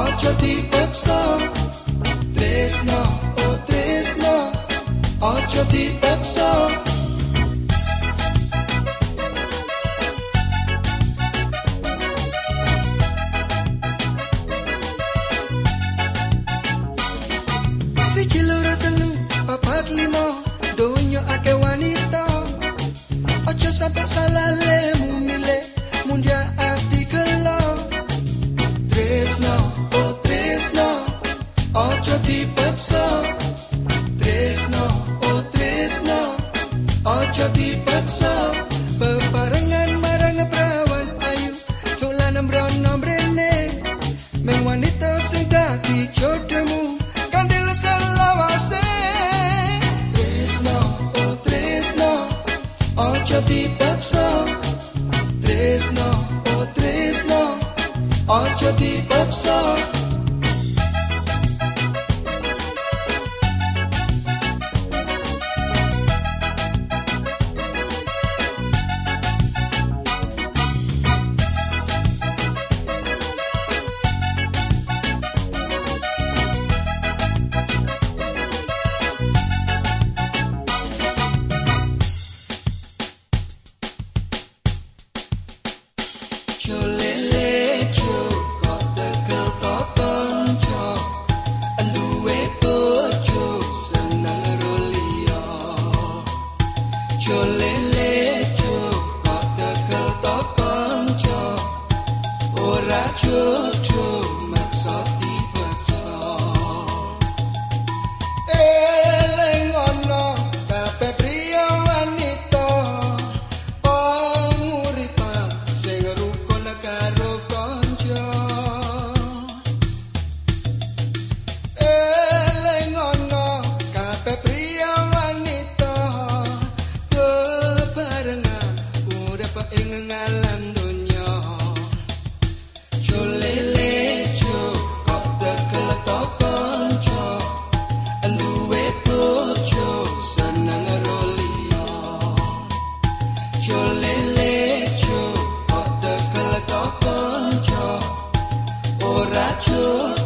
ojo dipaksa Tresno, oh Tresno, ojo dipaksa Siji loro telu papat limo Donya ake wanita Ojo sampe salah lemu mile Mundia Ojo dipaksa Bebarengan marang perawan ayu. Tulan mbrono mrene Meng wanita sing dadi jodohmu Kandil selawase. Tresno, oh Tresno Ojo dipaksa. Tresno, oh Tresno Ojo dipaksa true.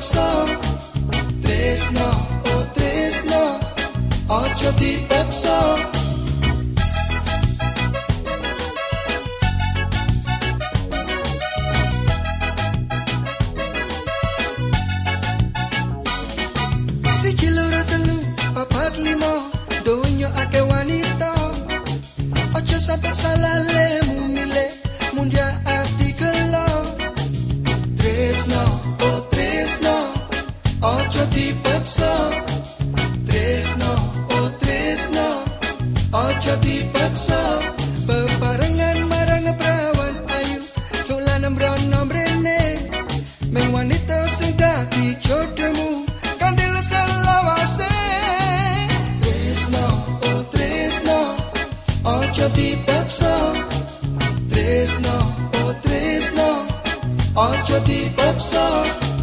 dipaksa Tresno, oh Tresno ojo dipaksa Tresno, oh Tresno Ojo dipaksa